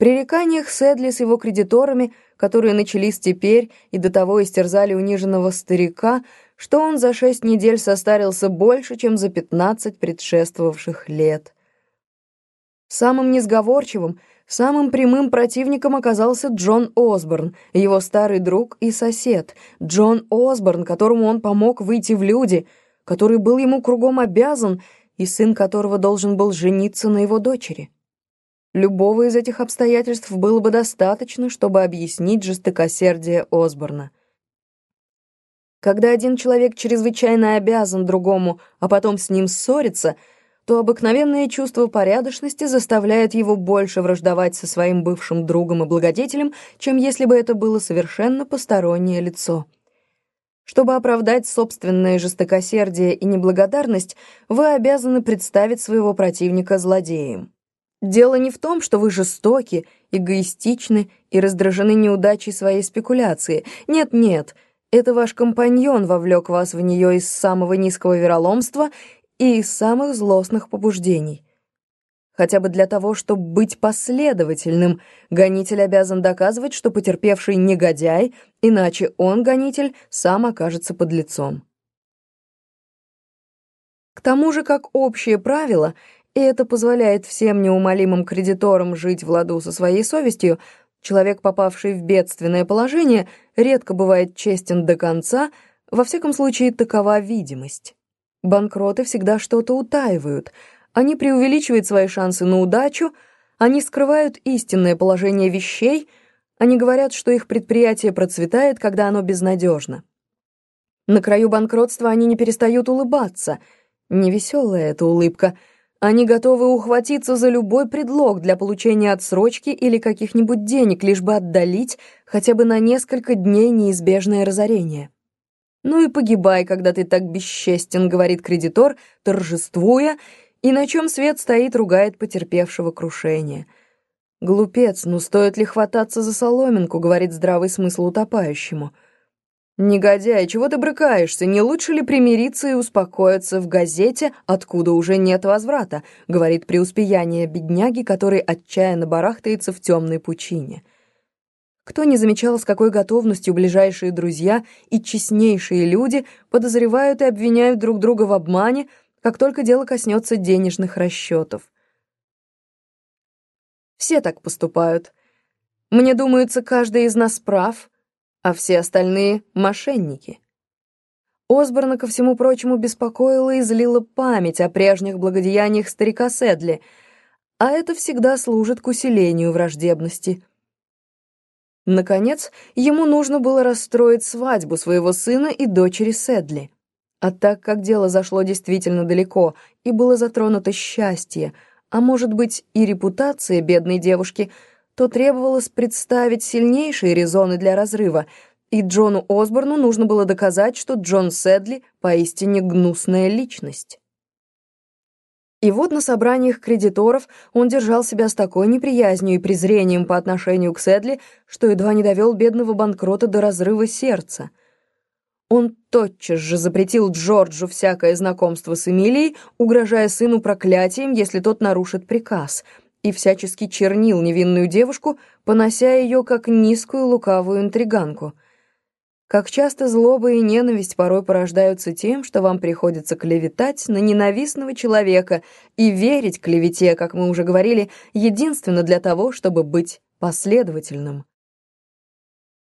пререканиях Сэдли с его кредиторами, которые начались теперь и до того истерзали униженного старика, что он за шесть недель состарился больше, чем за пятнадцать предшествовавших лет. Самым несговорчивым, самым прямым противником оказался Джон Осборн, его старый друг и сосед. Джон Осборн, которому он помог выйти в люди, который был ему кругом обязан и сын которого должен был жениться на его дочери. Любого из этих обстоятельств было бы достаточно, чтобы объяснить жестокосердие Осборна. Когда один человек чрезвычайно обязан другому, а потом с ним ссорится — то обыкновенное чувство порядочности заставляет его больше враждовать со своим бывшим другом и благодетелем, чем если бы это было совершенно постороннее лицо. Чтобы оправдать собственное жестокосердие и неблагодарность, вы обязаны представить своего противника злодеем. Дело не в том, что вы жестоки, эгоистичны и раздражены неудачей своей спекуляции. Нет-нет, это ваш компаньон вовлек вас в нее из самого низкого вероломства и из самых злостных побуждений. Хотя бы для того, чтобы быть последовательным, гонитель обязан доказывать, что потерпевший негодяй, иначе он, гонитель, сам окажется под лицом. К тому же, как общее правило, и это позволяет всем неумолимым кредиторам жить в ладу со своей совестью, человек, попавший в бедственное положение, редко бывает честен до конца, во всяком случае, такова видимость. Банкроты всегда что-то утаивают. Они преувеличивают свои шансы на удачу, они скрывают истинное положение вещей, они говорят, что их предприятие процветает, когда оно безнадежно. На краю банкротства они не перестают улыбаться. Невеселая эта улыбка. Они готовы ухватиться за любой предлог для получения отсрочки или каких-нибудь денег, лишь бы отдалить хотя бы на несколько дней неизбежное разорение. «Ну и погибай, когда ты так бесчестен», — говорит кредитор, торжествуя, и на чем свет стоит, ругает потерпевшего крушение. «Глупец, ну стоит ли хвататься за соломинку?» — говорит здравый смысл утопающему. «Негодяй, чего ты брыкаешься? Не лучше ли примириться и успокоиться в газете, откуда уже нет возврата?» — говорит преуспеяние бедняги, который отчаянно барахтается в темной пучине. Кто не замечал, с какой готовностью ближайшие друзья и честнейшие люди подозревают и обвиняют друг друга в обмане, как только дело коснется денежных расчетов. Все так поступают. Мне думается, каждый из нас прав, а все остальные — мошенники. Осборна, ко всему прочему, беспокоила и злила память о прежних благодеяниях старика Седли, а это всегда служит к усилению враждебности — Наконец, ему нужно было расстроить свадьбу своего сына и дочери Седли. А так как дело зашло действительно далеко и было затронуто счастье, а может быть и репутация бедной девушки, то требовалось представить сильнейшие резоны для разрыва, и Джону Осборну нужно было доказать, что Джон Седли поистине гнусная личность. И вот на собраниях кредиторов он держал себя с такой неприязнью и презрением по отношению к Седли, что едва не довел бедного банкрота до разрыва сердца. Он тотчас же запретил Джорджу всякое знакомство с Эмилией, угрожая сыну проклятием, если тот нарушит приказ, и всячески чернил невинную девушку, понося ее как низкую лукавую интриганку — как часто злоба и ненависть порой порождаются тем, что вам приходится клеветать на ненавистного человека и верить клевете, как мы уже говорили, единственно для того, чтобы быть последовательным.